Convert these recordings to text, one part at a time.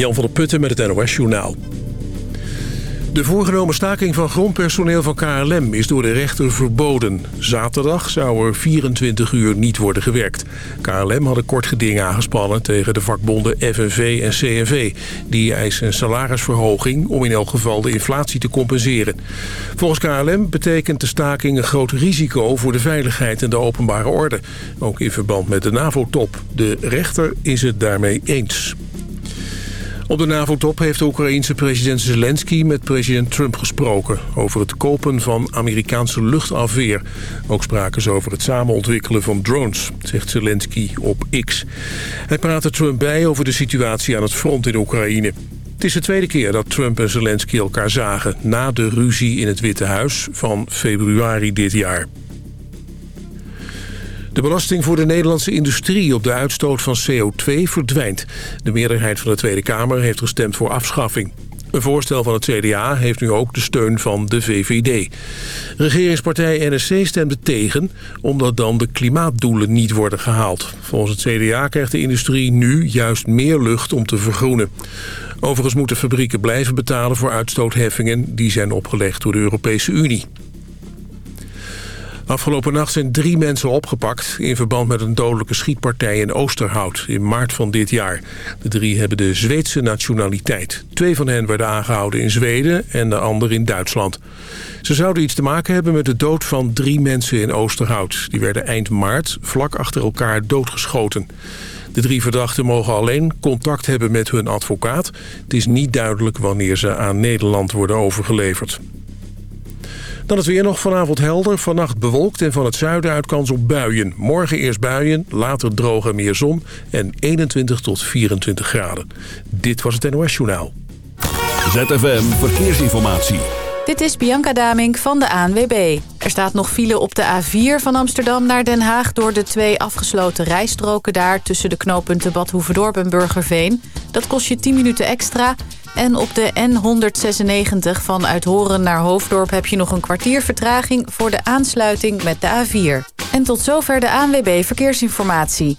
Jan van der Putten met het NOS Journaal. De voorgenomen staking van grondpersoneel van KLM is door de rechter verboden. Zaterdag zou er 24 uur niet worden gewerkt. KLM had een kort geding aangespannen tegen de vakbonden FNV en CNV. Die eisen een salarisverhoging om in elk geval de inflatie te compenseren. Volgens KLM betekent de staking een groot risico voor de veiligheid en de openbare orde. Ook in verband met de NAVO-top. De rechter is het daarmee eens. Op de NAVO-top heeft de Oekraïense president Zelensky met president Trump gesproken... over het kopen van Amerikaanse luchtafweer. Ook spraken ze over het samen ontwikkelen van drones, zegt Zelensky op X. Hij praatte Trump bij over de situatie aan het front in Oekraïne. Het is de tweede keer dat Trump en Zelensky elkaar zagen... na de ruzie in het Witte Huis van februari dit jaar. De belasting voor de Nederlandse industrie op de uitstoot van CO2 verdwijnt. De meerderheid van de Tweede Kamer heeft gestemd voor afschaffing. Een voorstel van het CDA heeft nu ook de steun van de VVD. Regeringspartij NSC stemde tegen, omdat dan de klimaatdoelen niet worden gehaald. Volgens het CDA krijgt de industrie nu juist meer lucht om te vergroenen. Overigens moeten fabrieken blijven betalen voor uitstootheffingen... die zijn opgelegd door de Europese Unie. Afgelopen nacht zijn drie mensen opgepakt... in verband met een dodelijke schietpartij in Oosterhout in maart van dit jaar. De drie hebben de Zweedse nationaliteit. Twee van hen werden aangehouden in Zweden en de ander in Duitsland. Ze zouden iets te maken hebben met de dood van drie mensen in Oosterhout. Die werden eind maart vlak achter elkaar doodgeschoten. De drie verdachten mogen alleen contact hebben met hun advocaat. Het is niet duidelijk wanneer ze aan Nederland worden overgeleverd. Dan het weer nog vanavond helder, vannacht bewolkt en van het zuiden uit kans op buien. Morgen eerst buien, later droog en meer zon en 21 tot 24 graden. Dit was het NOS Journaal. ZFM Verkeersinformatie. Dit is Bianca Damink van de ANWB. Er staat nog file op de A4 van Amsterdam naar Den Haag... door de twee afgesloten rijstroken daar... tussen de knooppunten Bad Hoeverdorp en Burgerveen. Dat kost je 10 minuten extra... En op de N196 van Uithoren naar Hoofddorp heb je nog een kwartier vertraging voor de aansluiting met de A4. En tot zover de ANWB Verkeersinformatie.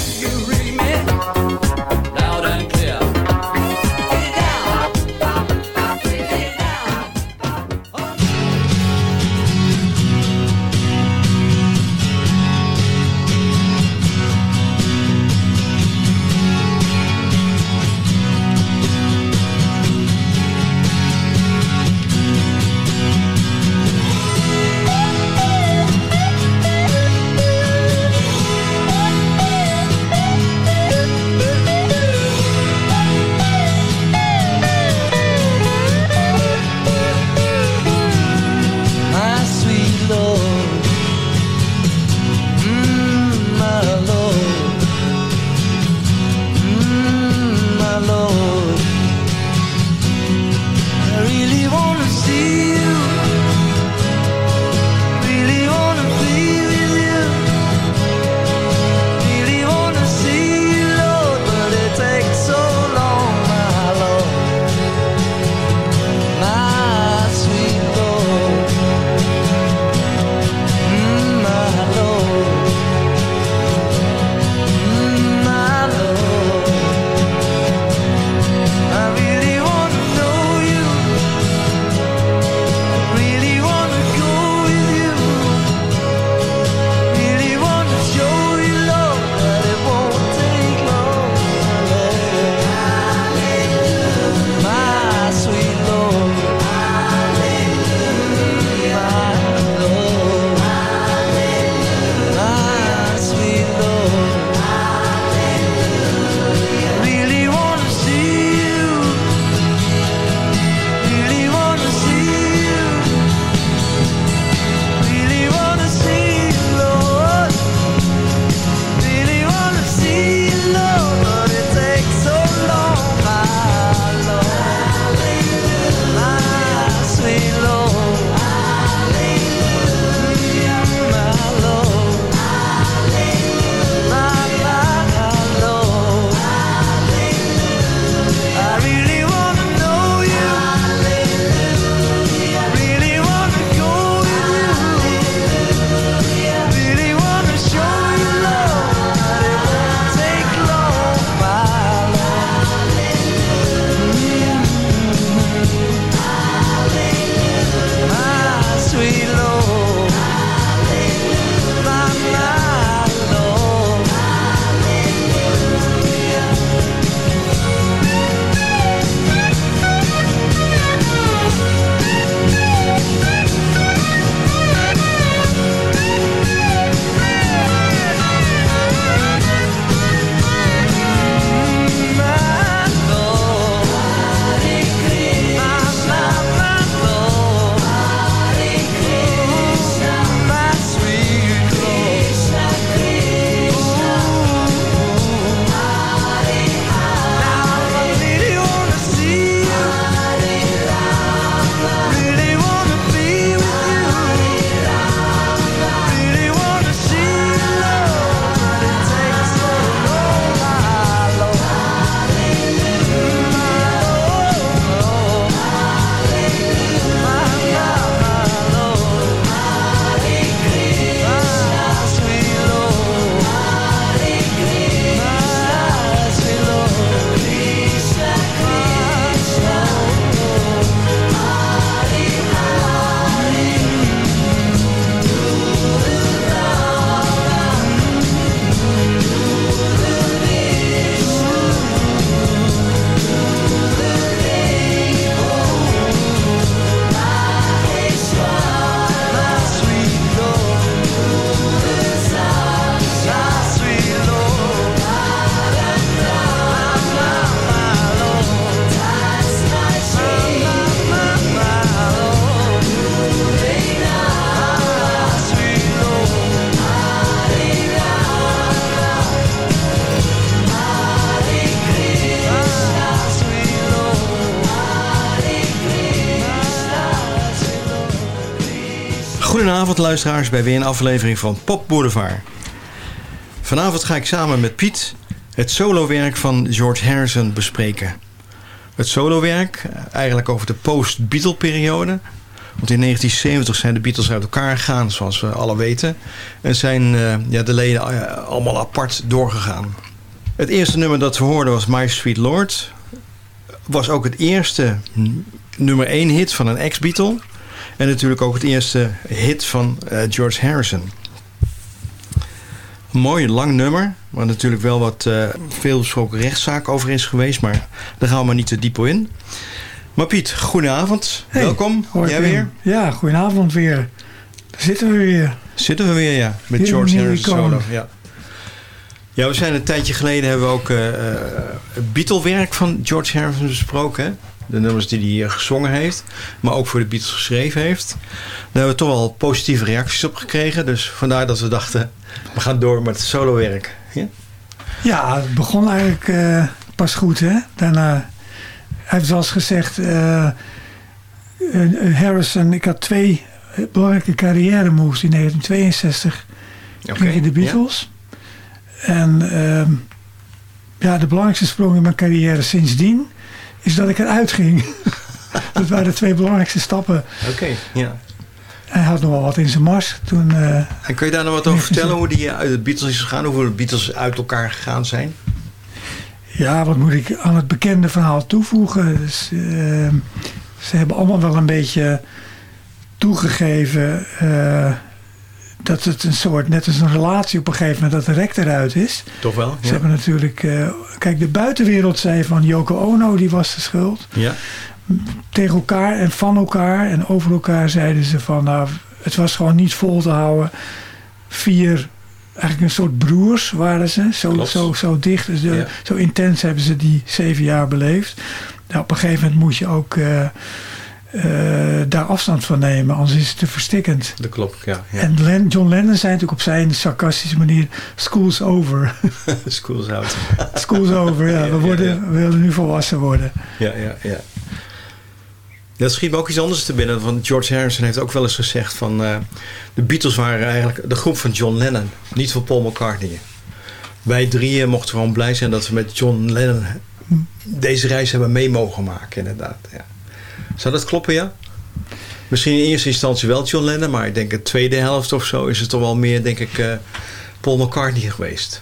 Goedenavond luisteraars bij weer een aflevering van Pop Boulevard. Vanavond ga ik samen met Piet het solowerk van George Harrison bespreken. Het solowerk, eigenlijk over de post-Beatle periode. Want in 1970 zijn de Beatles uit elkaar gegaan, zoals we alle weten. En zijn uh, ja, de leden uh, allemaal apart doorgegaan. Het eerste nummer dat we hoorden was My Sweet Lord. Was ook het eerste nummer 1 hit van een ex-Beatle. En natuurlijk ook het eerste hit van uh, George Harrison. Een mooi lang nummer. Waar natuurlijk wel wat uh, veel besproken rechtszaak over is geweest. Maar daar gaan we maar niet te diep in. Maar Piet, goedenavond. Hey, Welkom. Jij weer? Ja, goedenavond weer. Daar zitten we weer. Zitten we weer, ja. Met George Harrison solo. Ja. ja, we zijn een tijdje geleden hebben we ook uh, het Beatle-werk van George Harrison besproken. De nummers die hij gezongen heeft. Maar ook voor de Beatles geschreven heeft. Daar hebben we toch wel positieve reacties op gekregen. Dus vandaar dat we dachten, we gaan door met het solowerk. Ja, ja het begon eigenlijk uh, pas goed. Hè? Daarna, hij heeft zoals gezegd... Uh, Harrison, ik had twee belangrijke carrière moves in 1962. Okay, kreeg de Beatles. Ja. En uh, ja, de belangrijkste sprong in mijn carrière sindsdien is dat ik eruit ging. dat waren de twee belangrijkste stappen. Oké, okay, ja. Hij had nog wel wat in zijn mars. Toen, uh, en kun je daar nog wat over vertellen? Hoe die uit het Beatles is gegaan? Hoe de Beatles uit elkaar gegaan zijn? Ja, wat moet ik aan het bekende verhaal toevoegen? Dus, uh, ze hebben allemaal wel een beetje toegegeven... Uh, dat het een soort, net als een relatie op een gegeven moment, dat de rek eruit is. Toch wel? Ze hebben natuurlijk, uh, kijk, de buitenwereld zei van Yoko Ono, die was de schuld. Ja. Tegen elkaar en van elkaar en over elkaar zeiden ze van, nou, het was gewoon niet vol te houden. Vier, eigenlijk een soort broers waren ze, zo, zo, zo dicht, dus de, ja. zo intens hebben ze die zeven jaar beleefd. Nou, op een gegeven moment moet je ook... Uh, daar afstand van nemen, anders is het te verstikkend. Dat klopt, ja. ja. En Len, John Lennon zei natuurlijk op zijn sarcastische manier, school's over. school's out. school's over, ja. We, worden, we willen nu volwassen worden. Ja, ja, ja. Dat schiet me ook iets anders te binnen. Want George Harrison heeft ook wel eens gezegd van... Uh, de Beatles waren eigenlijk de groep van John Lennon. Niet van Paul McCartney. Wij drieën mochten gewoon blij zijn dat we met John Lennon... deze reis hebben mee mogen maken, inderdaad. Ja. Zou dat kloppen, ja? Misschien in eerste instantie wel John Lennon, maar ik denk de tweede helft of zo is het toch wel meer, denk ik, uh, Paul McCartney geweest.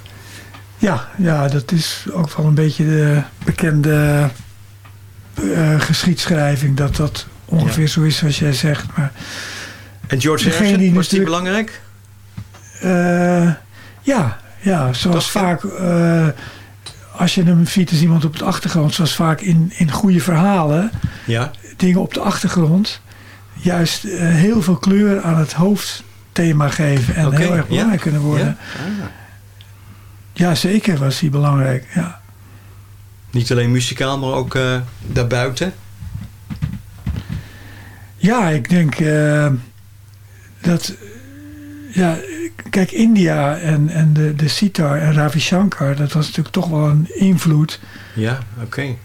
Ja, ja, dat is ook wel een beetje de bekende uh, geschiedschrijving, dat dat ongeveer ja. zo is zoals jij zegt. Maar en George Harrison, die was die belangrijk? Uh, ja, ja, zoals vaak als je hem ziet als iemand op de achtergrond, zoals vaak in, in goede verhalen, ja. Dingen op de achtergrond, juist uh, heel veel kleur aan het hoofdthema geven en okay. heel erg belangrijk ja. kunnen worden. Ja? Ah. ja, zeker was hij belangrijk, ja. Niet alleen muzikaal, maar ook uh, daarbuiten? Ja, ik denk uh, dat... Ja, kijk, India en, en de, de sitar en Ravi Shankar, dat was natuurlijk toch wel een invloed. Ja, oké. Okay.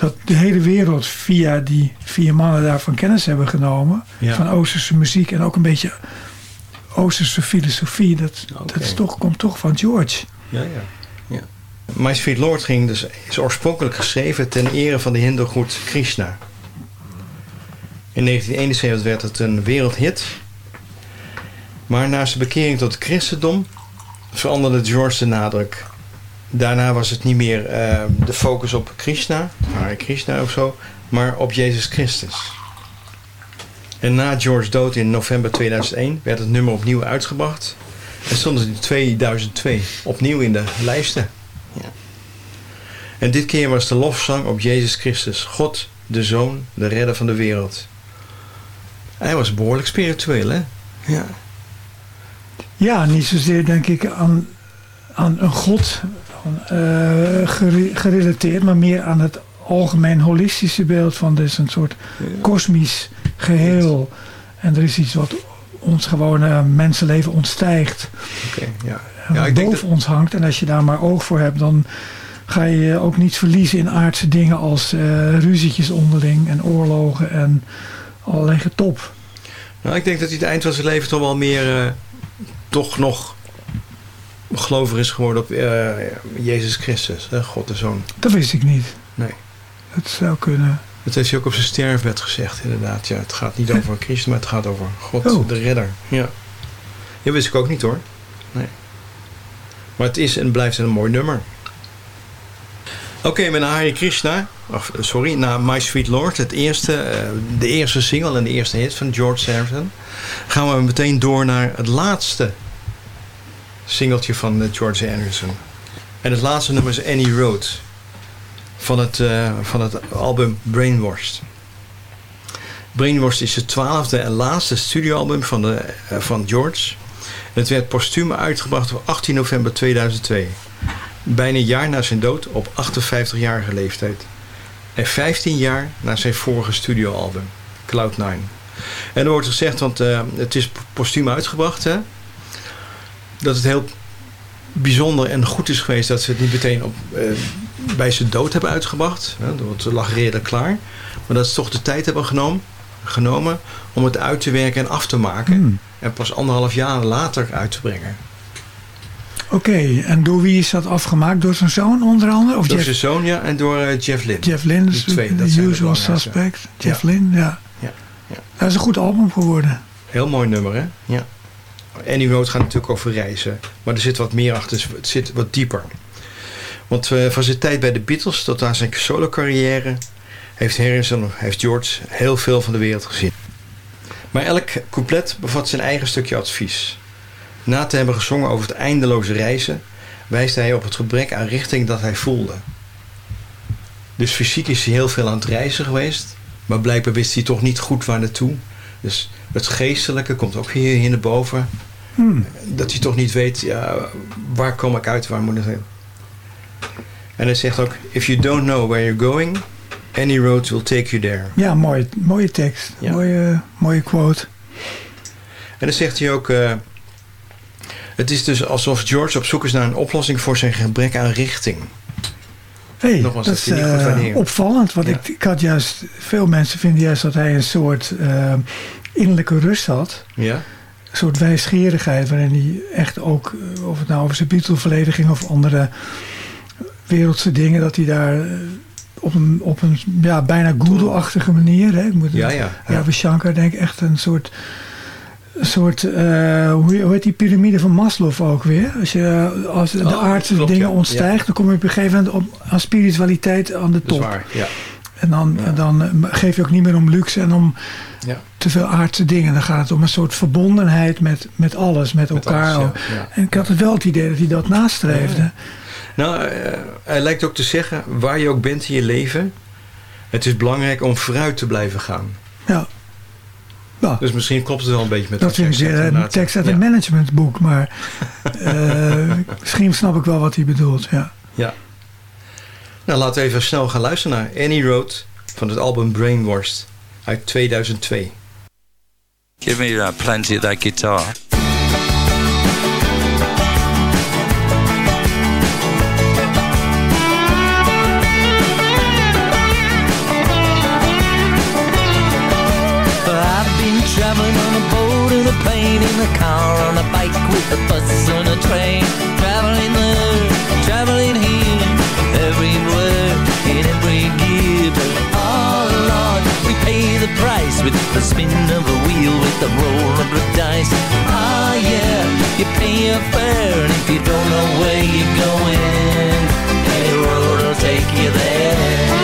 Dat de hele wereld via die vier mannen daarvan kennis hebben genomen. Ja. Van Oosterse muziek en ook een beetje Oosterse filosofie. Dat, okay. dat is toch, komt toch van George. Ja, ja. ja. My Sweet Lord ging dus, is oorspronkelijk geschreven ten ere van de hindoe-god Krishna. In 1971 werd het een wereldhit. Maar na zijn bekering tot het christendom veranderde George de nadruk. Daarna was het niet meer uh, de focus op Krishna, Hare Krishna of zo, maar op Jezus Christus. En na George dood in november 2001 werd het nummer opnieuw uitgebracht. En stond het in 2002 opnieuw in de lijsten. Ja. En dit keer was de lofzang op Jezus Christus, God, de Zoon, de redder van de wereld. Hij was behoorlijk spiritueel, hè? Ja. Ja, niet zozeer denk ik aan, aan een god uh, gerelateerd, maar meer aan het algemeen holistische beeld van dus een soort kosmisch geheel. En er is iets wat ons gewone mensenleven ontstijgt. Okay, ja. Ja, ik boven dat... ons hangt. En als je daar maar oog voor hebt, dan ga je ook niet verliezen in aardse dingen als uh, ruzietjes onderling en oorlogen en allerlei getop. Nou, ik denk dat hij het eind van zijn leven toch wel meer... Uh, toch nog gelover is geworden op uh, Jezus Christus. Hè? God de Zoon. Dat wist ik niet. Nee. Dat zou kunnen. Dat heeft hij ook op zijn sterfbed gezegd, inderdaad. Ja, het gaat niet over Christus, maar het gaat over God, oh. de redder. Ja. Dat wist ik ook niet hoor. Nee. Maar het is en blijft een mooi nummer. Oké, okay, met Hare Krishna, of, sorry, naar My Sweet Lord, het eerste, uh, de eerste single en de eerste hit van George Harrison, gaan we meteen door naar het laatste singeltje van uh, George Harrison. En het laatste nummer is Any Road van het, uh, van het album Brainwashed. Brainwashed is het twaalfde en laatste studioalbum van, de, van George. Het werd postuum uitgebracht op 18 november 2002. Bijna een jaar na zijn dood op 58-jarige leeftijd. En 15 jaar na zijn vorige studioalbum, Cloud9. En er wordt gezegd, want het is postuum uitgebracht, hè, dat het heel bijzonder en goed is geweest dat ze het niet meteen op, uh, bij zijn dood hebben uitgebracht. Hè, want het lag redelijk klaar. Maar dat ze toch de tijd hebben genomen, genomen om het uit te werken en af te maken. Hmm. En pas anderhalf jaar later uit te brengen. Oké, en door wie is dat afgemaakt? Door zijn zoon onder andere? Of door Jeff... zijn zoon, ja, en door uh, Jeff Lynne. Jeff Lynne, de twee, dat de usual suspect. Jeff ja. Lynne, ja. Ja, ja. Dat is een goed album geworden. Heel mooi nummer, hè? Ja. Annie Road gaat natuurlijk over reizen. Maar er zit wat meer achter, het zit wat dieper. Want van zijn tijd bij de Beatles tot aan zijn solo carrière... heeft Harrison, heeft George heel veel van de wereld gezien. Maar elk couplet bevat zijn eigen stukje advies. Na te hebben gezongen over het eindeloze reizen, wijst hij op het gebrek aan richting dat hij voelde. Dus fysiek is hij heel veel aan het reizen geweest, maar blijkbaar wist hij toch niet goed waar naartoe. Dus het geestelijke komt ook hier, hier naar boven. Hmm. Dat hij toch niet weet, ja, waar kom ik uit, waar moet ik heen. En hij zegt ook, if you don't know where you're going, any road will take you there. Ja, mooie, mooie tekst. Mooie, mooie quote. En dan zegt hij ook... Uh, het is dus alsof George op zoek is naar een oplossing voor zijn gebrek aan richting. Hey, Nogmaals, dat, is uh, opvallend. Want ik, ik had juist... Veel mensen vinden juist dat hij een soort uh, innerlijke rust had. Ja. Een soort wijsgerigheid waarin hij echt ook... Of het nou over zijn Beatle-verleden ging of andere wereldse dingen... Dat hij daar op een, op een ja, bijna Guru-achtige manier. Hè. Ik moet ja, ja, ja. Shankar denk ik echt een soort... Een soort, uh, hoe, heet die piramide van Maslow ook weer? Als, je, als de oh, aardse dingen ontstijgt, dan kom je op een gegeven moment op, aan spiritualiteit aan de top. Waar, ja. En dan, dan eh, geef je ook niet meer om luxe en om te veel aardse dingen. Dan gaat het om een soort verbondenheid met, met alles, met, elkaar. en ik had het wel het idee dat hij dat nastreefde. Nou, uh, hij lijkt ook te zeggen, waar je ook bent in je leven... het is belangrijk om vooruit te blijven gaan. Ja. ja. Dus misschien klopt het wel een beetje met dat vind ik een tekst uit een managementboek, maar uh, misschien snap ik wel wat hij bedoelt. Ja. ja. Nou, laten we even snel gaan luisteren naar Annie Road van het album Brainwashed uit 2002. Give me that plenty of that guitar. I've been traveling on a boat, in a plane, in a car, on a bike, with a bus a train. Traveling there, traveling here, everywhere, in every gear. The price with the spin of a wheel, with the roll of the dice. Ah yeah, you pay your fare, and if you don't know where you're going, any road will take you there.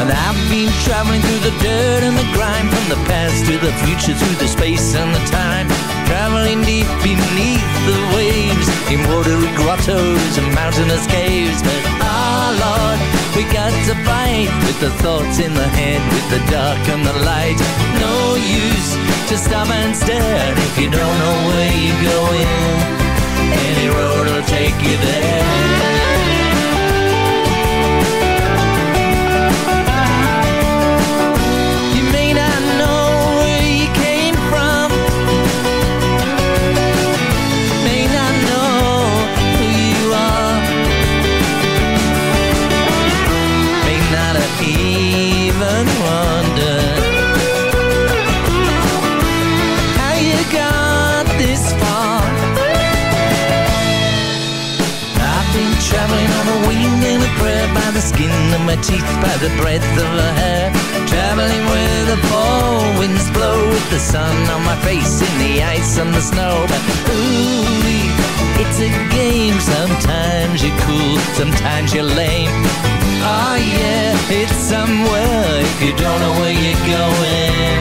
And I've been traveling through the dirt and the grime From the past to the future, through the space and the time Traveling deep beneath the waves In watery grottos and mountainous caves But Lord, we got to fight With the thoughts in the head, with the dark and the light. No use to stop and stare if you don't know where you're going. Any road will take you there skin of my teeth by the breadth of her hair. Traveling where the fall winds blow with the sun on my face in the ice and the snow. But ooh, it's a game. Sometimes you're cool, sometimes you're lame. Oh yeah, it's somewhere if you don't know where you're going.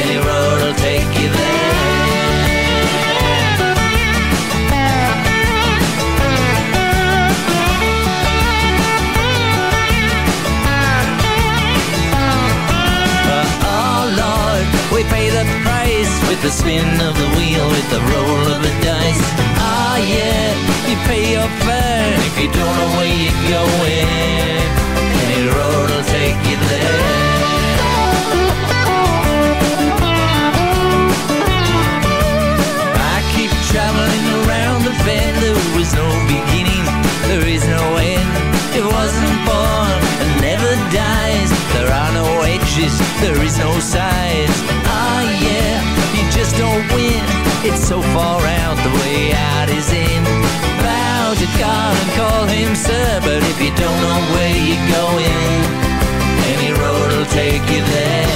Any road will take you there. The price with the spin of the wheel, with the roll of the dice. Ah yeah, you pay your fare if you don't know where you're going. Any road will take you there. I keep traveling around the bend. There is no beginning, there is no end. It wasn't born and never dies. There are no edges, there is no. It's so far out, the way out is in. Bow to God and call him sir, but if you don't know where you're going, any road will take you there.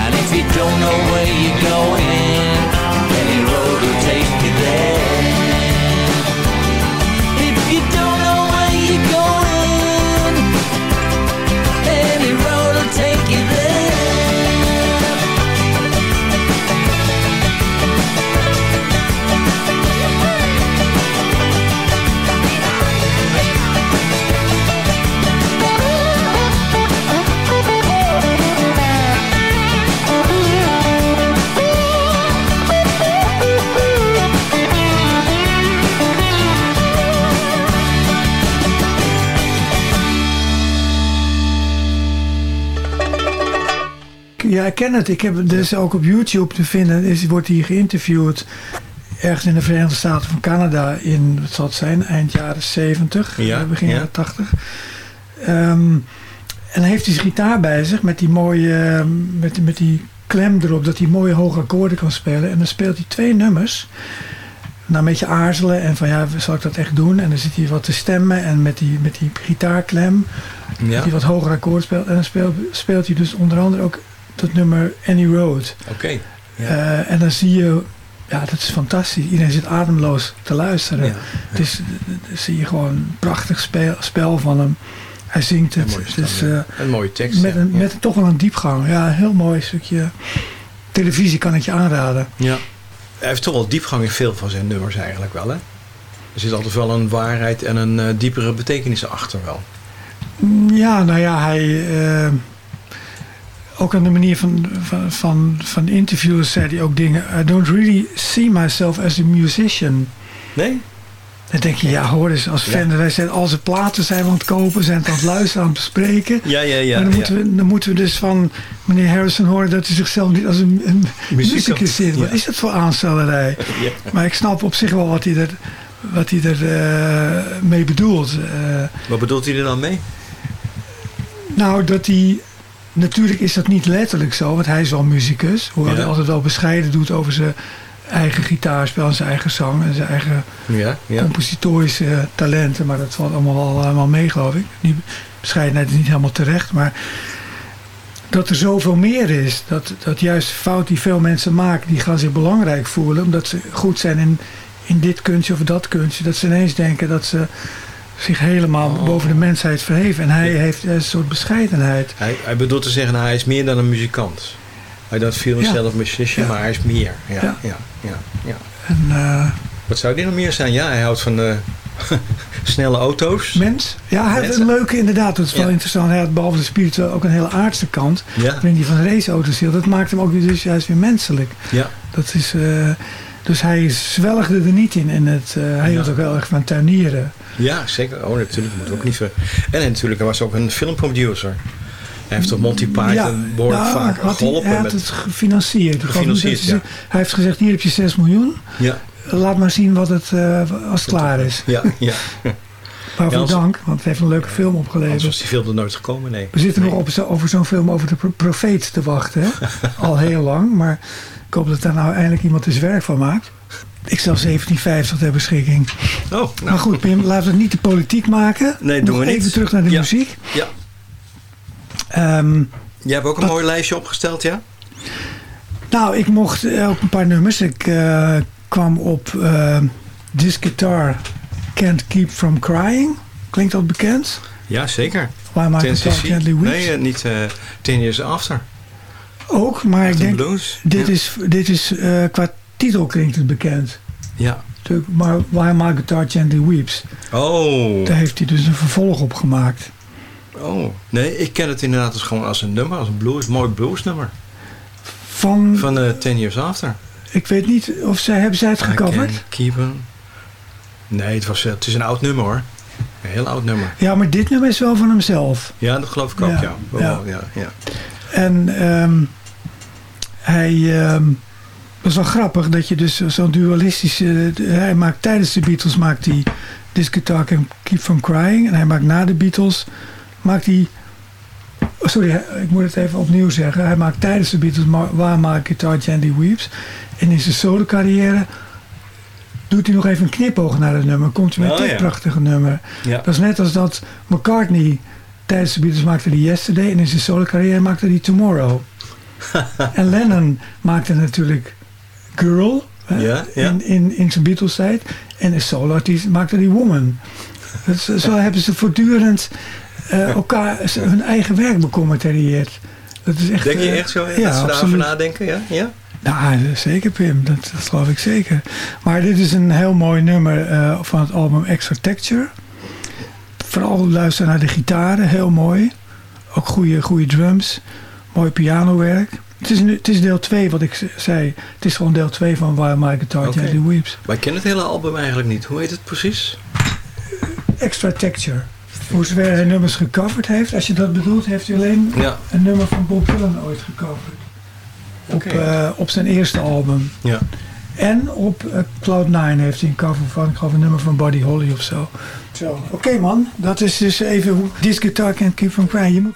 And if you don't know where you're going, Ja, ik ken het. Ik heb dus ook op YouTube te vinden. Is, wordt hij geïnterviewd ergens in de Verenigde Staten van Canada in, wat zal het zijn, eind jaren 70, Ja, eh, begin ja. jaren 80. Ehm, en dan heeft hij zijn gitaar bij zich met die mooie, met, met die klem erop, dat hij mooie hoge akkoorden kan spelen. En dan speelt hij twee nummers. Nou, een beetje aarzelen en van ja, zal ik dat echt doen? En dan zit hij wat te stemmen en met die, met die gitaarklem Ja, dat hij wat hoger akkoord speelt. En dan speelt, speelt hij dus onder andere ook dat nummer Any Road. oké. Ja. Eh, en dan zie je, ja, dat is fantastisch. Iedereen zit ademloos te luisteren. Ja, Het is, dan zie je gewoon een prachtig spel, spel van hem. Hij zingt Een het. mooie is, ja. eh, Een mooie tekst. met, een, Ja. met toch wel een diepgang. Ja, een heel mooi stukje televisie kan ik je aanraden. Ja. Hij heeft toch wel diepgang in veel van zijn nummers eigenlijk wel, hè? Er zit altijd wel een waarheid en een eh, diepere betekenis achter wel. Mm, Ja, nou ja, hij... eh, ook aan de manier van, van, van, van interviews zei hij ook dingen. I don't really see myself as a musician. Nee? Dan denk je, ja hoor eens, als fan, wij zijn al zijn platen zijn we aan het kopen, zijn het aan het luisteren, aan het bespreken. Ja, ja, ja. dan, ja. moeten we, dan moeten we dus van meneer Harrison horen dat hij zichzelf niet als een, een muzikus ziet. Wat ja. is dat voor aanstellerij? Ja. Maar ik snap op zich wel wat hij er, wat hij er eh, mee bedoelt. Eh, Wat bedoelt hij er dan mee? nou, dat hij... Natuurlijk is dat niet letterlijk zo, want hij is wel muzikus. Hoewel Ja. hij altijd wel bescheiden doet over zijn eigen gitaarspel en zijn eigen zang en zijn eigen Ja, ja. compositorische talenten. Maar dat valt allemaal wel allemaal mee, geloof ik. Die bescheidenheid is niet helemaal terecht. Maar dat er zoveel meer is. Dat, dat juist fout die veel mensen maken, die gaan zich belangrijk voelen. Omdat ze goed zijn in, in dit kunstje of dat kunstje. Dat ze ineens denken dat ze zich helemaal Oh. boven de mensheid verheven. En hij Ja. heeft een soort bescheidenheid. Hij, hij bedoelt te zeggen, nou, hij is meer dan een muzikant. Hij doet veel Ja. zelf musician, maar hij is meer. Ja, ja. Ja. Ja, En eh, Wat zou die nog meer zijn? Ja, hij houdt van de snelle auto's. mens. Ja, hij heeft een leuke inderdaad. Dat is wel interessant. Hij had behalve de spiritueel ook een hele aardse kant. Ja, waarin hij van raceauto's hield. Dat maakt hem ook weer dus juist weer menselijk. ja. Dat is, eh, dus hij zwelgde er niet in. in het, eh, hij hield Ja. ook wel erg van tuinieren. ja, zeker. Oh, natuurlijk. Moet ook niet ver. En natuurlijk, hij was ook een filmproducer. Hij heeft toch Monty Python behoorlijk nou, vaak had hij, geholpen. hij had met, het gefinancierd. Ja. hij- Hij heeft gezegd, hier heb je 6 miljoen. ja, Laat maar zien wat het, eh, als het klaar is. ja, ja. Waarvoor Ja, dank, want het heeft een leuke film opgeleverd. was die film er nooit gekomen, nee. We zitten Nee. nog op zo, over zo'n film over de pro- profeet te wachten. Hè? Al heel lang. Maar ik hoop dat daar nou eindelijk iemand eens werk van maakt. Ik stel 1750 ter beschikking. Oh, nou. Maar goed, Pim, laten we het niet de politiek maken. Nee, doen Nog we niet. Even terug naar de Ja. muziek. Ja. Ehm, Jij hebt ook een Wat- mooi lijstje opgesteld, ja? nou, ik mocht eh, ook een paar nummers. Ik eh, kwam op eh, This Guitar Can't Keep From Crying. Klinkt dat bekend? Ja, zeker. Why Ten Guitar CC. Gently Weeps? Nee, niet eh Ten Years After. Ook, maar ik denk, blues. dit Ja. is, dit is eh, qua titel klinkt het bekend. Ja. Maar Why My Guitar Gently Weeps. Oh. Daar heeft hij dus een vervolg op gemaakt. oh. Nee, ik ken het inderdaad als gewoon als een nummer, als een blues, mooi bluesnummer. Van, Van eh Ten Years After. ik weet niet of zij, hebben zij het gecoverd? can keep on- Nee, het, was, het is een oud nummer hoor. Een heel oud nummer. Ja, maar dit nummer is wel van hemzelf. Ja, dat geloof ik ook, Ja, ja. Ja. ja, En ehm, hij ehm was wel grappig dat je dus zo'n dualistische... Hij maakt tijdens de Beatles maakt hij This Guitar Can Keep From Crying. En hij maakt na de Beatles maakt hij... oh, sorry, hij- ik moet het even opnieuw zeggen. Hij maakt tijdens de Beatles Ma- Why My Guitar Gently Weeps. En in zijn solo carrière doet hij nog even een knipoog naar het nummer. Komt hij met Oh, dit ja. prachtige nummer. ja. Dat is net als dat McCartney tijdens de Beatles maakte die Yesterday en in zijn solo carrière maakte die Tomorrow. En Lennon maakte natuurlijk Girl. In, in, in zijn Beatles tijd. En in solo artiest maakte die Woman. Dus, zo hebben ze voortdurend eh, elkaar hun eigen werk becommentarieerd. Dat is echt, Denk je eh, echt zo ja, dat ze daarover nadenken? Ja? ja? Ja, zeker Pim. Dat, dat geloof ik zeker. Maar dit is een heel mooi nummer eh, van het album Extra Texture. Vooral luisteren naar de gitaren. Heel mooi. Ook goede, goede drums. Mooi pianowerk. Het is, nu- het is deel 2 wat ik zei. Het is gewoon deel 2 van Why My Guitar. Gently Weeps. Maar ik ken het hele album eigenlijk niet. Hoe heet het precies? Extra Texture. Voor zover hij nummers gecoverd heeft. Als je dat bedoelt, heeft hij alleen Ja. een nummer van Bob Dylan ooit gecoverd. Op, eh, op zijn eerste album. Ja. En op eh, Cloud9 heeft hij een cover van, ik geloof een nummer van Buddy Holly of zo. Zo, oké man. Dat is dus even hoe This Guitar Can't Keep From Crying. Je moet...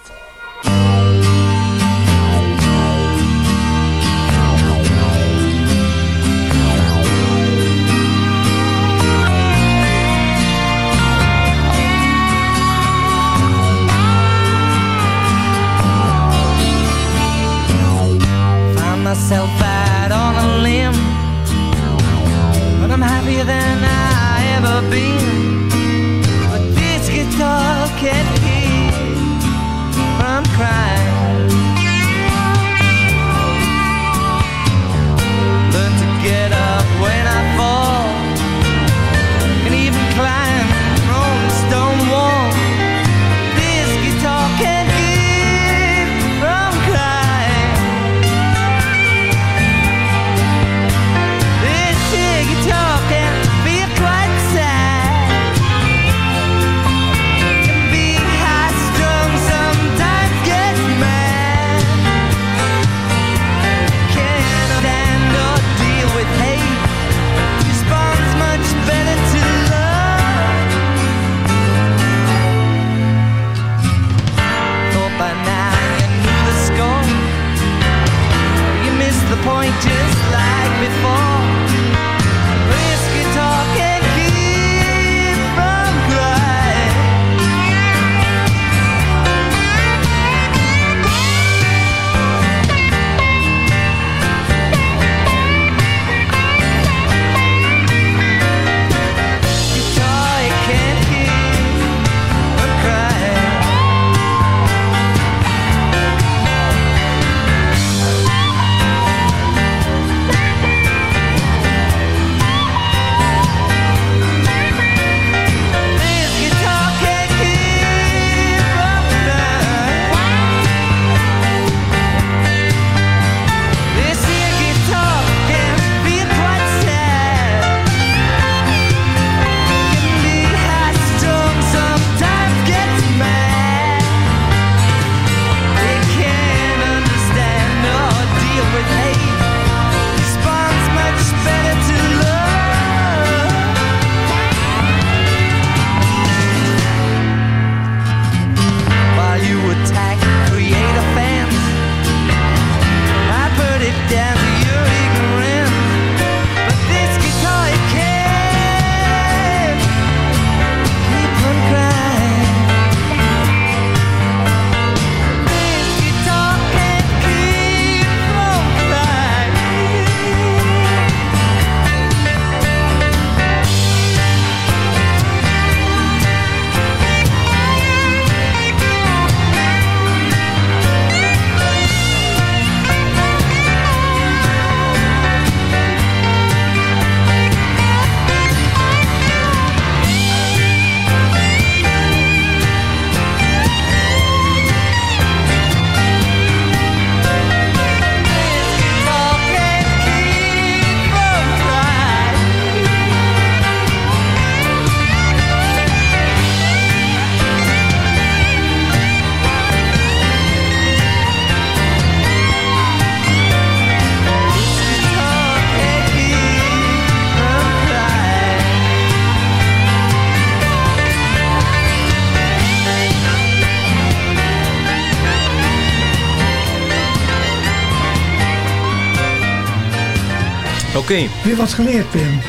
Oké. Weer wat geleerd, Pim.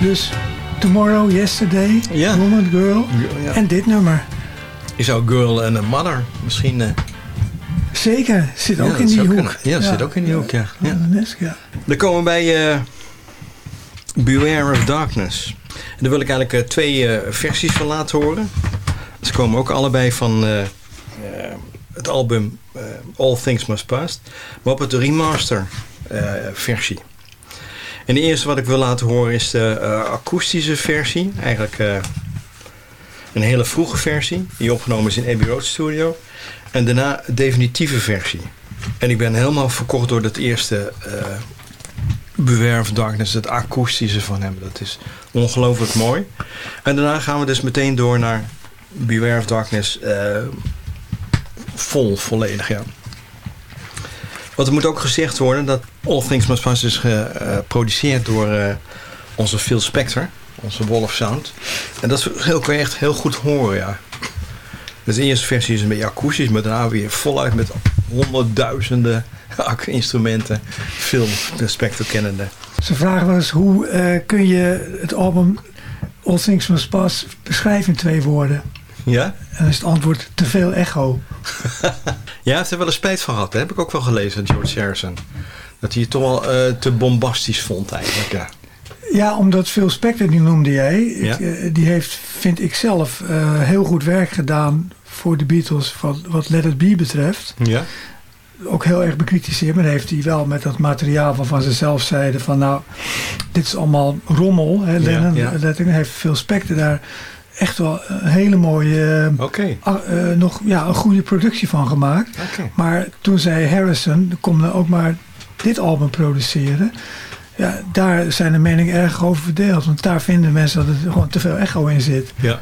Dus Tomorrow, Yesterday, Ja. Woman, Girl Ja. en dit nummer. Je zou Girl and a Mother misschien... eh, Zeker, zit ja, ook in die zou hoek. kunnen. Ja, dat zit ook in die hoek, ja. ja. Ja. Dan komen we bij eh, Beware of Darkness. En daar wil ik eigenlijk eh, twee versies van laten horen. Ze komen ook allebei van het album All Things Must Pass. Maar op het remaster versie. En de eerste wat ik wil laten horen is de eh, akoestische versie. Eigenlijk eh, een hele vroege versie. Die opgenomen is in Abbey Road Studio. En daarna de definitieve versie. En ik ben helemaal verkocht door dat eerste Beware of Darkness. Het akoestische van hem. Dat is ongelooflijk mooi. En daarna gaan we dus meteen door naar Beware Darkness. vol, volledig, ja. Want er moet ook gezegd worden dat All Things Must Pass is geproduceerd door eh, onze Phil Spector. Onze Wall of Sound. En dat kun je echt heel goed horen, ja. Dus de eerste versie is een beetje akoestisch, maar daarna weer voluit met honderdduizenden instrumenten. Phil Spector kennende. Ze vragen wel eens hoe eh, kun je het album All Things Must Pass beschrijven in twee woorden. Ja? En dan is het antwoord te veel echo. Ja, heeft er wel een spijt van gehad. Dat heb ik ook wel gelezen, George Harrison. Dat hij het toch wel eh, te bombastisch vond eigenlijk, ja. Ja, omdat Phil Spector, die noemde jij, Ja. eh, die heeft, vind ik zelf, eh, heel goed werk gedaan voor de Beatles wat, wat Let It Be betreft. Ja? Ook heel erg bekritiseerd, maar heeft hij wel met dat materiaal waarvan ze zelf zeiden van nou, dit is allemaal rommel. Hè, Lennon, ja. letterlijk, heeft Phil Spector daar echt wel een hele mooie, eh, ah, eh, nog ja, een goede productie van gemaakt. Maar toen zei Harrison, kom dan ook maar dit album produceren. Ja, daar zijn de meningen erg over verdeeld. Want daar vinden mensen dat er gewoon te veel echo in zit. Ja.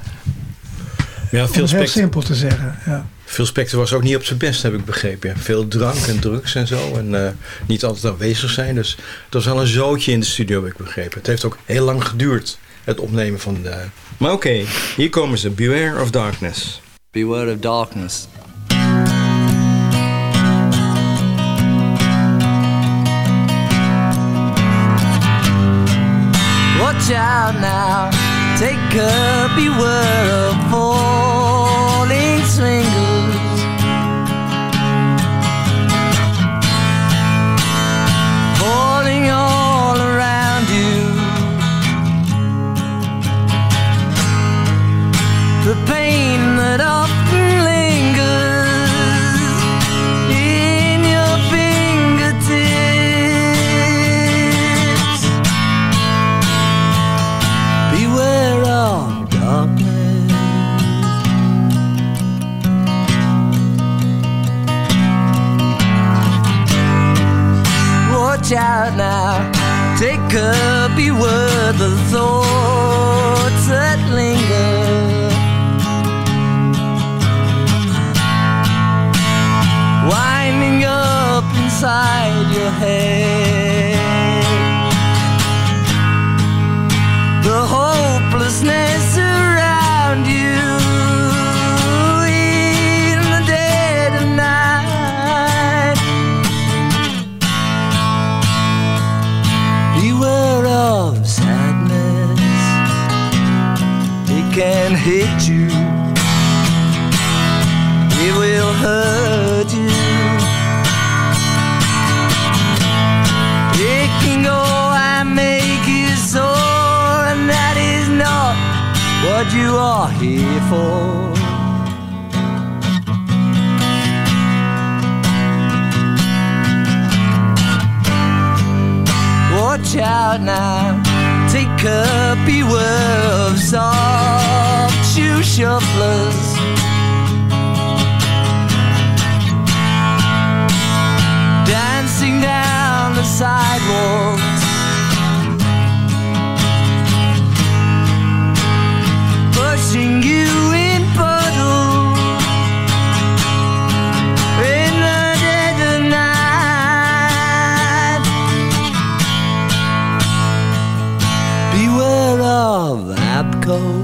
Ja, Om Phil het heel simpel te zeggen. Ja. Phil Spector was ook niet op zijn best, heb ik begrepen. Veel drank en drugs en zo. En eh, niet altijd aanwezig zijn. Dus het was wel een zootje in de studio, heb ik begrepen. Het heeft ook heel lang geduurd, het opnemen van de... Maar oké, hier komen ze. Beware of Darkness. Beware of darkness. Watch out now, take a beware of pain that often go.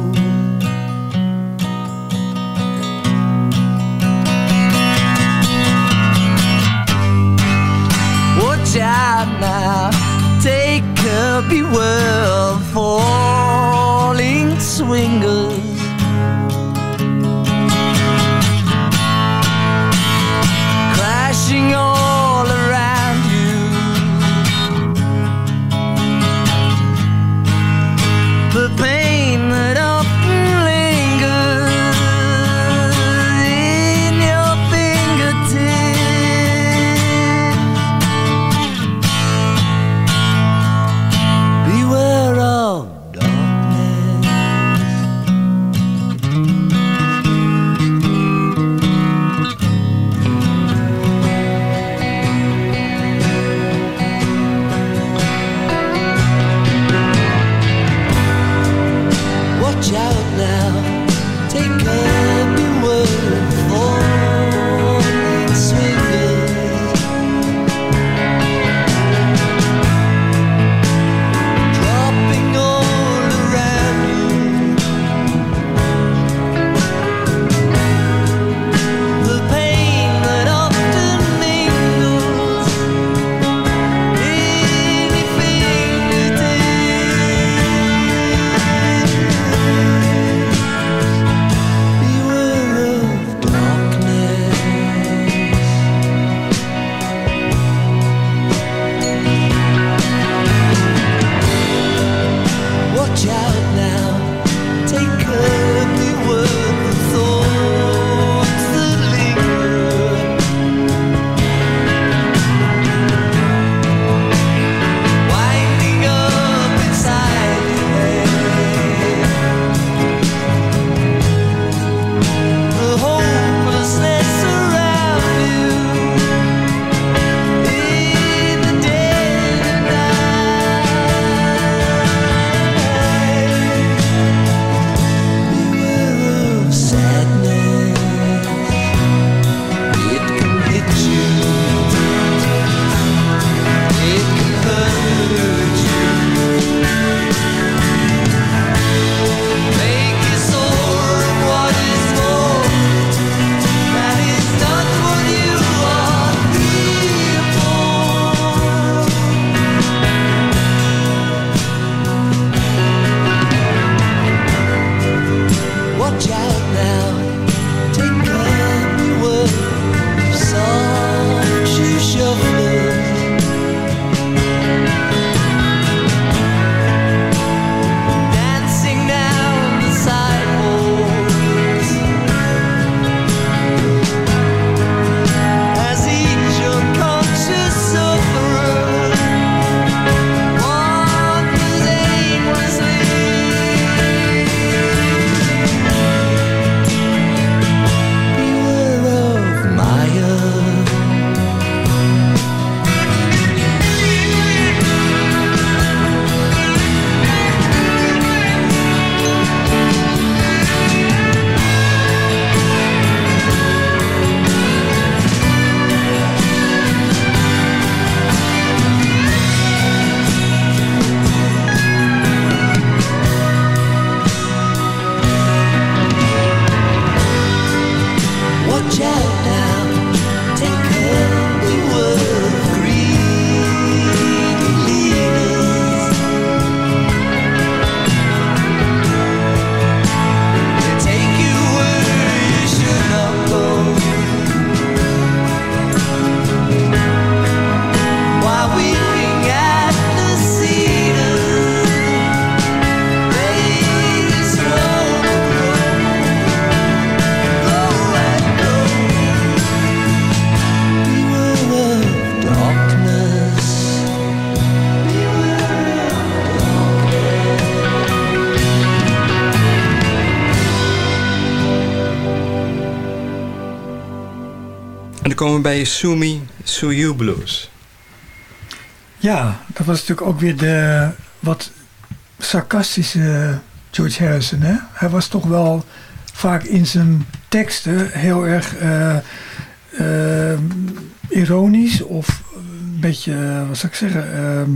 Komen bij Sumi Suyu Blues. Ja, dat was natuurlijk ook weer de wat sarcastische George Harrison. Hè? Hij was toch wel vaak in zijn teksten heel erg eh, eh, ironisch of een beetje, eh, wat zou ik zeggen, ehm,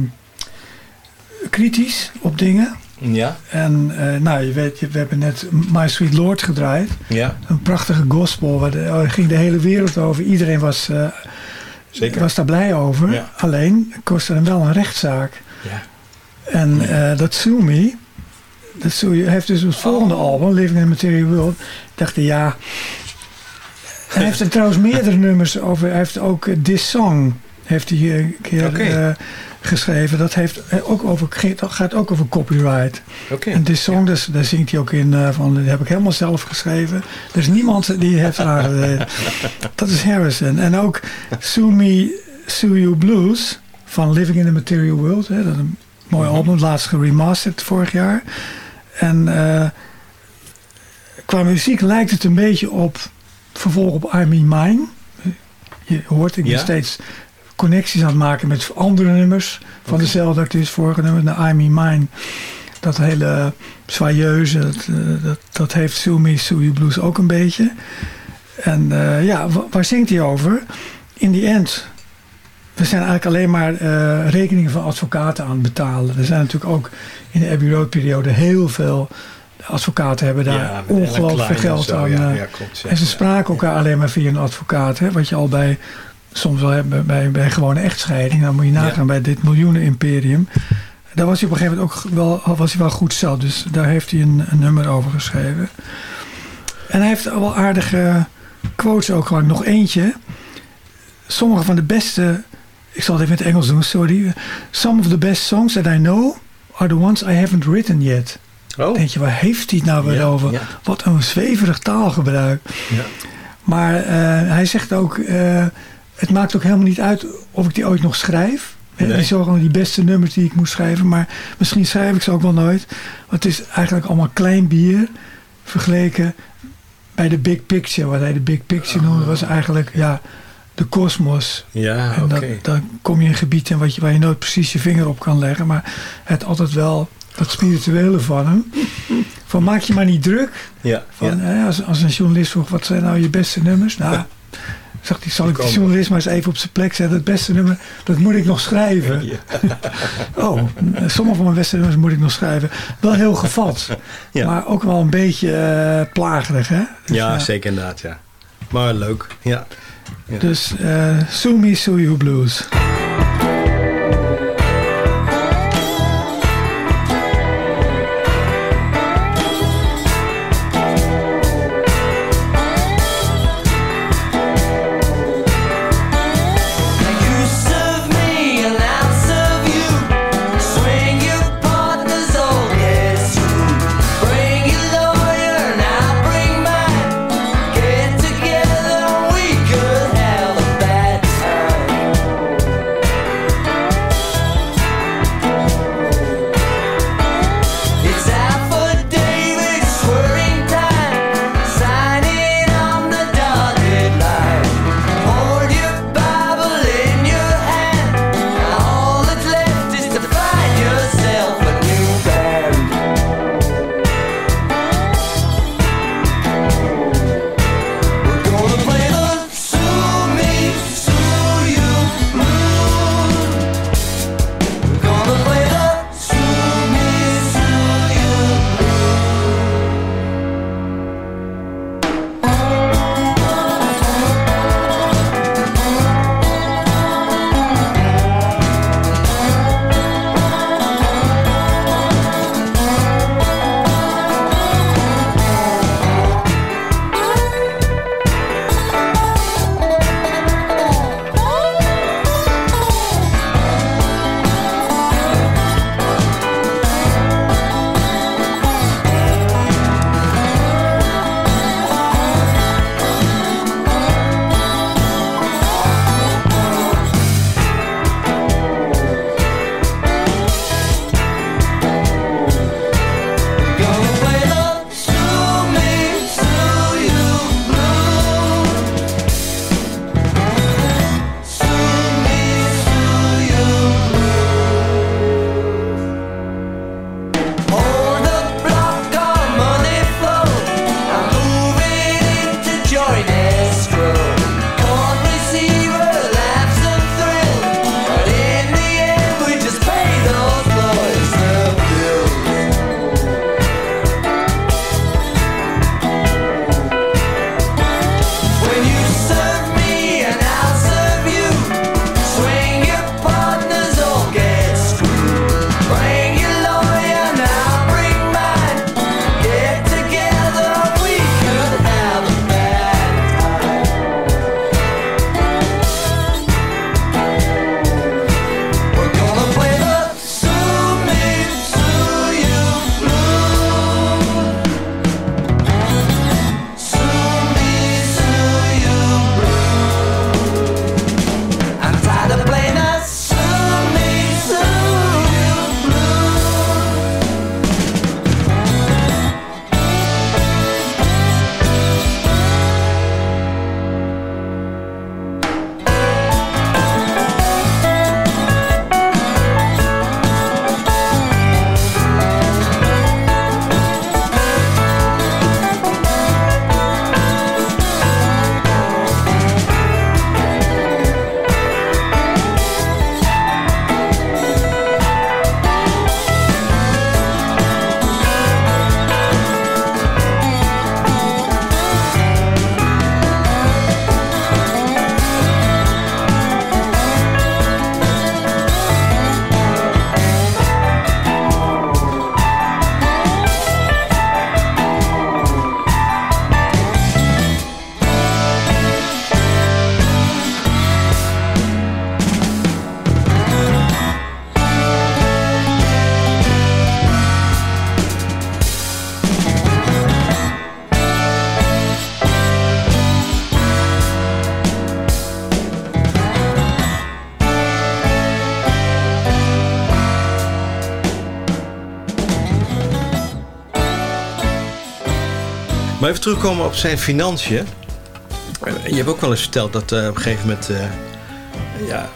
kritisch op dingen. Ja, En eh, nou, je weet, we hebben net My Sweet Lord gedraaid. ja, Een prachtige gospel, waar de, daar ging de hele wereld over. Iedereen was, eh, zeker. was daar blij over. Ja. Alleen kostte hem wel een rechtszaak. Ja. En uh, dat Sue Me, dat heeft dus het volgende oh. album, Living in a Material World, dacht hij ja... Hij heeft er trouwens meerdere nummers over. Hij heeft ook This Song heeft hij een keer okay geschreven. Dat, heeft ook over, gaat ook over copyright. Okay. En die song, ja. daar, zingt hij ook in uh, van, die heb ik helemaal zelf geschreven. Er is niemand die heeft aangedaan. dat is Harrison. En ook Sue Me, Sue You Blues van Living in the Material World. Hè, dat is een mooi mm -hmm. album, laatst geremasterd vorig jaar. En uh, qua muziek lijkt het een beetje op vervolg op I Mean Mine. Je hoort ik ja. steeds connecties aan het maken met andere nummers van okay. dezelfde artiest. Vorige nummer, de I Me Mine. Dat hele soyeuze, dat, dat, dat heeft Sue Me, Sue You Blues ook een beetje. En uh, ja, waar zingt hij over? In the end, we zijn eigenlijk alleen maar uh, rekeningen van advocaten aan het betalen. Er zijn natuurlijk ook in de Abbey Road periode heel veel advocaten hebben daar ja, ongelooflijk veel geld zo, aan. Ja, ja, klopt, en ze spraken elkaar alleen maar via een advocaat. Hè, wat je al bij soms wel hebben bij, bij gewone echtscheiding. Dan moet je nagaan bij dit miljoenen imperium. Daar was hij op een gegeven moment ook wel, was hij wel goed zat. Dus daar heeft hij een, een nummer over geschreven. En hij heeft wel aardige quotes ook gewoon. Nog eentje. Sommige van de beste... Ik zal het even in het Engels doen, sorry. Some of the best songs that I know are the ones I haven't written yet. Oh. Denk je, waar heeft hij het nou weer Ja, over? ja. Wat een zweverig taalgebruik. Ja. Maar eh, hij zegt ook... eh, het maakt ook helemaal niet uit of ik die ooit nog schrijf. Nee. Die zogenaamde die beste nummers die ik moet schrijven. Maar misschien schrijf ik ze ook wel nooit. Want het is eigenlijk allemaal klein bier. Vergeleken bij de big picture. Wat hij de big picture noemde was eigenlijk ja, de kosmos. Ja, En dat, dan kom je in een gebied in wat je, waar je nooit precies je vinger op kan leggen. Maar het altijd wel dat spirituele van hem. Van maak je maar niet druk. Ja, Van, ja. hè, als, als een journalist vroeg, wat zijn nou je beste nummers? Nou, zag die, zal ik de komen. journalist maar eens even op zijn plek zetten. Het beste nummer, dat moet ik nog schrijven. Ja. Oh, sommige van mijn beste nummers moet ik nog schrijven. Wel heel gevat. Ja. Maar ook wel een beetje eh, plagerig, hè? Dus, ja, zeker inderdaad, ja. Maar leuk, ja. Ja. Dus eh Sue Me, Sue You Blues. Even terugkomen op zijn financiën. Eh, Je hebt ook wel eens verteld dat eh, op een gegeven moment... eh, ja,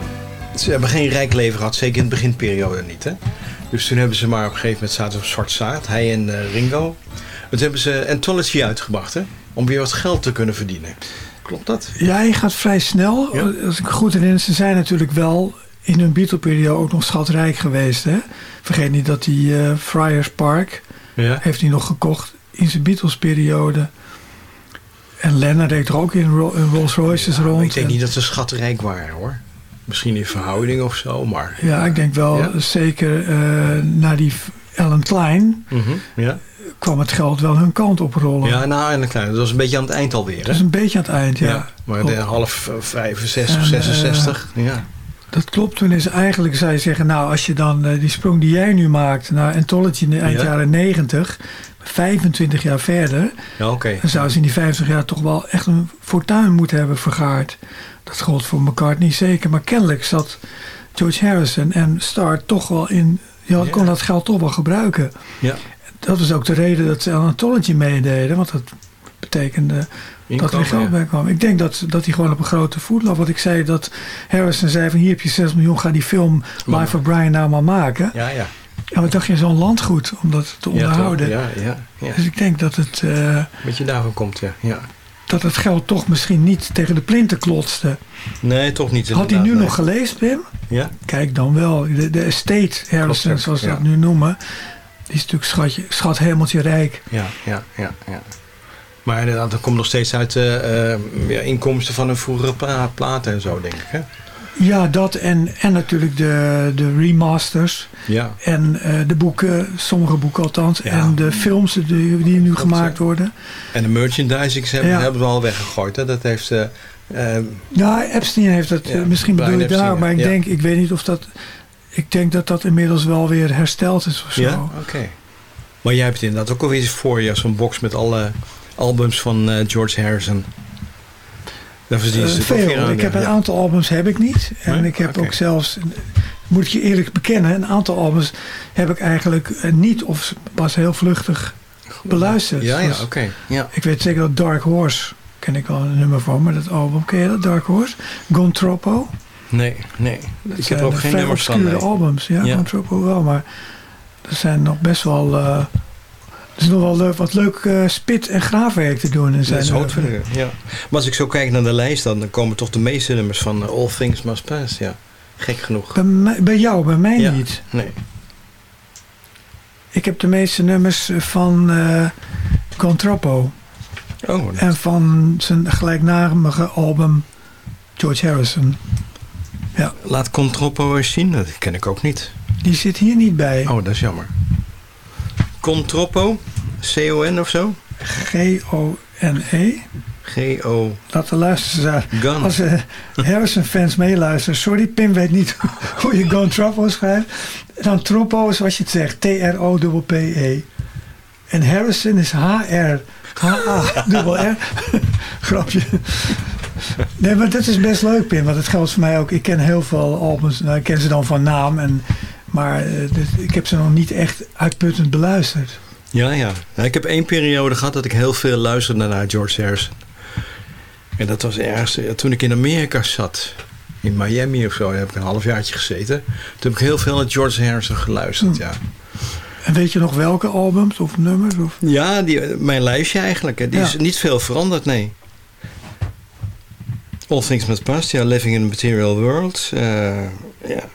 ze hebben geen rijk leven gehad, zeker in de beginperiode niet. Hè? Dus toen hebben ze maar op een gegeven moment zaten op zwart zaad, hij en Ringo. En toen hebben ze Anthology uitgebracht, hè? Om weer wat geld te kunnen verdienen. Klopt dat? Ja, hij gaat vrij snel. Ja. Als ik goed herinner, ze zijn natuurlijk wel in hun Beatle-periode ook nog schatrijk geweest. Hè? Vergeet niet dat die Friars Park Ja. heeft hij nog gekocht in zijn Beatles-periode. En Lennon reed er ook in, Ro- in Rolls Royces rond. Ik denk En- niet dat ze schatrijk waren, hoor. Misschien in verhouding of zo, maar... Ja, ik denk wel, Ja. zeker eh na die Alan Klein Mhm, Ja, kwam het geld wel hun kant op rollen. ja nou, en een klein. Dat was een beetje aan het eind alweer, Dat hè? is een beetje aan het eind, ja. Maar de half eh, 65, En, eh, 66. ja. Dat klopt. Toen is eigenlijk, je zeggen, nou, als je dan die sprong die jij nu maakt naar Anthology in de eind Ja. jaren 90, 25 jaar verder, ja, dan zou ze in die 50 jaar toch wel echt een fortuin moeten hebben vergaard. Dat gold voor McCartney zeker. Maar kennelijk zat George Harrison en Starr toch wel in, Ja. kon dat geld toch wel gebruiken. Ja. Dat was ook de reden dat ze aan Anthology meededen, want dat betekende dat er geld bij kwam. Ik denk dat, dat hij gewoon op een grote voet lag. Wat ik zei, dat Harrison zei van hier heb je 6 miljoen, ga die film Life of Brian nou maar maken. Ja, ja. En wat dacht je, zo'n landgoed om dat te Ja, toch? onderhouden. Ja, ja, ja. Dus ik denk dat het, eh, Wat je daarvan komt, ja. ja. dat het geld toch misschien niet tegen de plinten klotste. Nee, toch niet. Had hij nu nog gelezen, nee. Ja? Kijk dan wel. De, de estate Harrison, zoals ze ja. dat nu noemen. Die is natuurlijk schatje, schat hemeltje rijk. Ja, ja, ja, ja. Maar inderdaad, dat komt nog steeds uit eh, eh, ja, inkomsten van een vroegere pla platen en zo, denk ik. Hè? Ja, dat en, en natuurlijk de, de remasters. Ja. En eh, de boeken, sommige boeken althans. Ja. En de films die, die nu gemaakt worden. En de merchandising hebben, Ja. hebben we al weggegooid. Hè? Dat heeft... eh, Ja, Epstein heeft dat, Ja, eh, misschien Brian bedoel je daar. Maar ik denk, ik weet niet of dat... Ik denk dat dat inmiddels wel weer hersteld is of zo. ja, oké. Maar jij hebt inderdaad ook alweer eens voor je zo'n box met alle albums van George Harrison. Je Eh, weer veel. Ik heb een aantal albums heb ik niet. En Nee? ik heb ook zelfs, moet ik je eerlijk bekennen, een aantal albums heb ik eigenlijk eh, niet of was heel vluchtig beluisterd. Ja, ja, Zoals- oké. Ja. Ik weet zeker dat Dark Horse, ken ik wel een nummer van, maar dat album, ken je dat, Dark Horse? Gontropo? Nee, nee. Dat ik zijn heb ook geen nummers van. obscure nee. albums, ja, Ja. Gontropo wel, maar er zijn nog best wel... eh, er is nog wel leuk- wat leuk eh, spit- en graafwerk te doen in zijn Dat is hoofdwerk, ja. Maar als ik zo kijk naar de lijst, dan komen toch de meeste nummers van eh, All Things Must Pass. Ja, gek genoeg. Bij, mij- bij jou, bij mij Ja. niet. Nee. Ik heb de meeste nummers van eh Gontropo. Oh, dat- En van zijn gelijknamige album George Harrison. laat Contropo eens zien. Dat ken ik ook niet. Die zit hier niet bij. Oh, dat is jammer. Contropo? C-O-N of zo? G-O-N-E. G-O... E. Laat de luisteraars... Gun. Als eh, Harrison-fans meeluisteren. Sorry, Pim weet niet hoe je Gontropo schrijft. Dan Tropo is wat je het zegt. T-R-O-P-P-E. En Harrison is H-R. H-A-R. Grapje. Nee, maar dat is best leuk, Pim. Want het geldt voor mij ook. Ik ken heel veel albums. Nou, ik ken ze dan van naam. En, maar eh, ik heb ze nog niet echt uitputtend beluisterd. Ja, ja. Nou, ik heb één periode gehad dat ik heel veel luisterde naar George Harrison. En dat was ergens eh, toen ik in Amerika zat. In Miami of zo. Daar heb ik een halfjaartje gezeten. Toen heb ik heel veel naar George Harrison geluisterd, Hm. ja. En weet je nog welke albums of nummers? Of? Ja, die, mijn lijstje eigenlijk. hè. Die Ja. is niet veel veranderd, nee. All Things Must Pass, ja, Living in a Material World. eh, ja.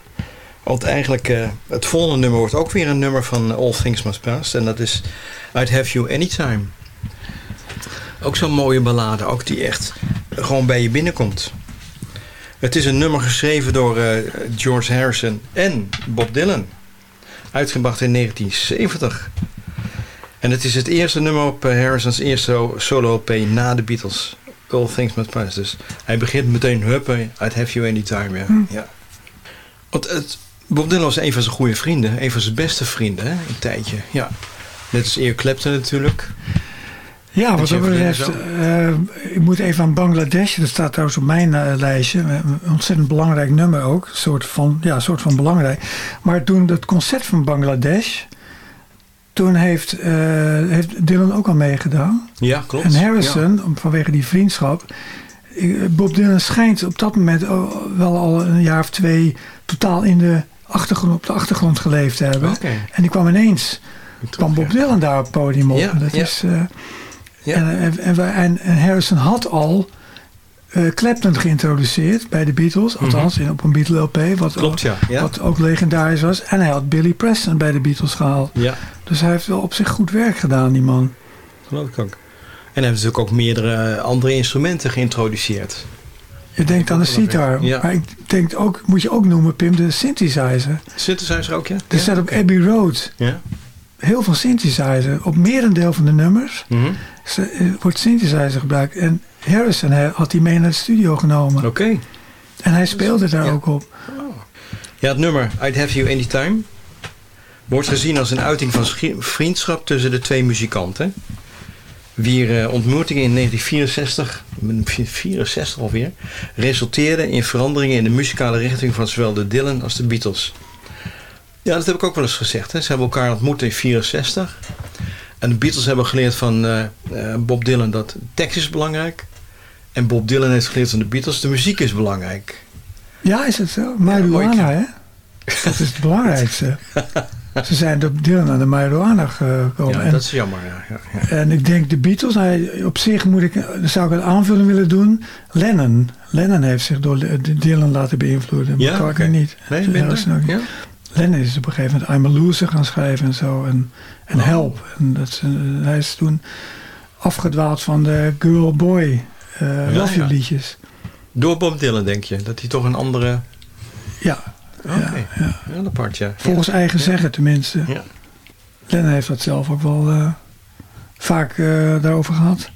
Want eigenlijk, eh, het volgende nummer wordt ook weer een nummer van All Things Must Pass. En dat is I'd Have You Anytime. Ook zo'n mooie ballade, ook die echt gewoon bij je binnenkomt. Het is een nummer geschreven door eh, George Harrison en Bob Dylan. Uitgebracht in 1970. En het is het eerste nummer op eh, Harrison's eerste solo-LP na de Beatles. All Things Must Pass. Dus hij begint meteen, huppen, I'd have you anytime. Ja. Hm. ja. Want het, Bob Dylan was een van zijn goede vrienden. Een van zijn beste vrienden, hè, een tijdje. Ja. Net als Eric Clapton natuurlijk. Ja, wat dat betreft, eh, ik moet even aan Bangladesh, dat staat trouwens op mijn eh, lijstje, een ontzettend belangrijk nummer ook, soort van, ja, soort van belangrijk. Maar toen het concert van Bangladesh, toen heeft, eh, heeft Dylan ook al meegedaan. Ja, klopt. En Harrison, vanwege die vriendschap. ik- Bob Dylan schijnt op dat moment al- wel al een jaar of twee totaal in de achtergrond, op de achtergrond geleefd hebben. En die kwam ineens, kwam Bob. Dylan daar op het podium op. Dat is, eh, Ja. en, en, en, en- Harrison had al eh, Clapton geïntroduceerd bij de Beatles. Althans, in, op een Beatle LP. Wat, Mhm. Klopt, ja. Ja. wat ook legendarisch was. En hij had Billy Preston bij de Beatles gehaald. ja, Dus hij heeft wel op zich goed werk gedaan, die man. geloof ik ook. En hij heeft natuurlijk ook meerdere eh, andere instrumenten geïntroduceerd. Je denkt aan de sitar. Ja. Maar ik denk ook, moet je ook noemen, Pim, de synthesizer. Synthesizer ook, ja? Er staat op. Abbey Road Ja. heel veel synthesizer. Op merendeel van de nummers Mhm. ze- eh, wordt synthesizer gebruikt. En Harrison had die mee naar de studio genomen. Oké. En hij speelde daar Ja. ook op. Ja, het nummer I'd Have You Anytime wordt gezien als een uiting van vriendschap tussen de twee muzikanten. Wier eh, ontmoeting in 1964, 64 alweer, resulteerde in veranderingen in de muzikale richting van zowel de Dylan als de Beatles. Ja, dat heb ik ook wel eens gezegd. Hè. Ze hebben elkaar ontmoet in 64. En de Beatles hebben geleerd van eh, eh, Bob Dylan dat tekst is belangrijk. En Bob Dylan heeft geleerd van de Beatles, de muziek is belangrijk. Ja, is het zo? mooi. Marihuana, hè? Dat is het belangrijkste. Ze zijn door Dylan naar de marihuana gekomen. Ja, dat is jammer. Ja, ja, ja. en ik denk de Beatles, hij, op zich moet ik, zou ik een aanvulling willen doen. Lennon. Lennon heeft zich door Dylan laten beïnvloeden. Ja, McCartney oké. niet. Nee, minder? Ja? Lennon is op een gegeven moment I'm a Loser gaan schrijven en zo. En, en Oh. Help. En dat, is, hij is toen afgedwaald van de girl boy eh liedjes. Door Bob Dylan denk je? Dat hij toch een andere... Ja, Oké, ja. heel apart, ja. volgens eigen zeggen tenminste. Ja. Lennon heeft dat zelf ook wel eh, vaak eh, daarover gehad.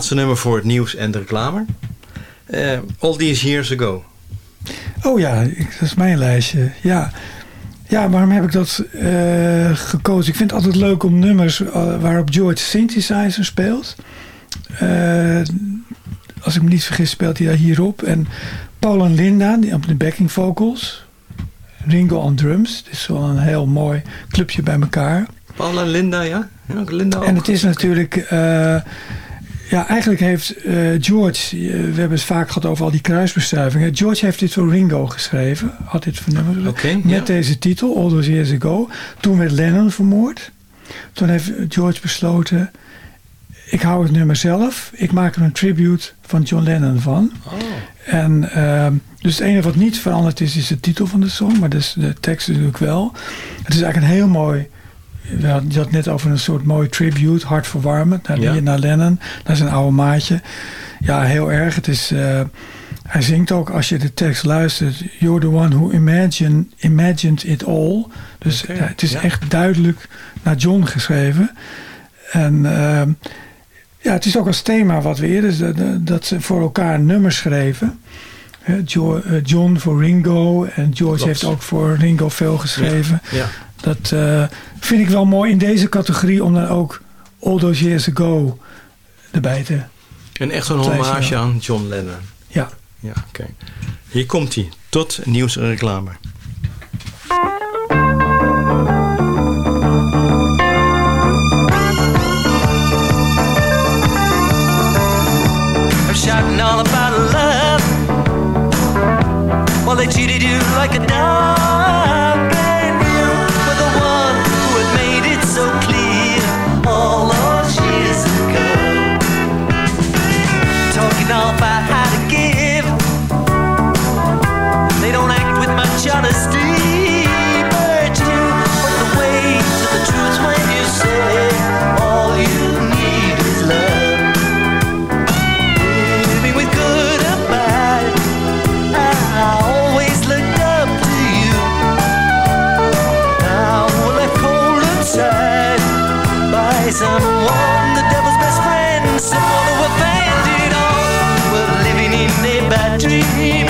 Laatste nummer voor het nieuws en de reclame. Uh, all These Years Ago. Oh ja, ik, dat is mijn lijstje. Ja, ja waarom heb ik dat uh, gekozen? Ik vind het altijd leuk om nummers uh, waarop George synthesizer speelt. als ik me niet vergis speelt hij daar hierop. En Paul en Linda die op de backing vocals. Ringo on drums. Het is wel een heel mooi clubje bij elkaar. Paul en Linda, ja? ja Linda ook. En het is natuurlijk... Uh, ja, eigenlijk heeft uh, George... Uh, we hebben het vaak gehad over al die kruisbestuivingen. George heeft dit voor Ringo geschreven. Had dit vernummerd. Okay, met ja. deze titel, All Those Years Ago. Toen werd Lennon vermoord. Toen heeft George besloten... Ik hou het nummer zelf. Ik maak er een tribute van John Lennon van. Oh. En uh, dus het enige wat niet veranderd is, is de titel van de song. Maar dus de tekst natuurlijk wel. Het is eigenlijk een heel mooi... Je had het net over een soort mooi tribute. Hartverwarmend naar, Ja. naar Lennon. Naar zijn oude maatje. Ja, heel erg. Het is... Uh, hij zingt ook, als je de tekst luistert... You're the one who imagine, imagined it all. Dus uh, het is ja. echt duidelijk naar John geschreven. En... Uh, ja, het is ook als thema wat we eerder... dat ze voor elkaar nummers schreven. John voor Ringo. En George Klopt. heeft ook voor Ringo veel geschreven. Ja. Dat uh, vind ik wel mooi in deze categorie... om dan ook All Those Years Ago erbij te... En echt zo'n Klein hommage aan John Lennon. Ja. Ja, oké. Hier komt hij. Tot nieuws en reclame. I'm shouting all about love. While they treated you like a dog, bad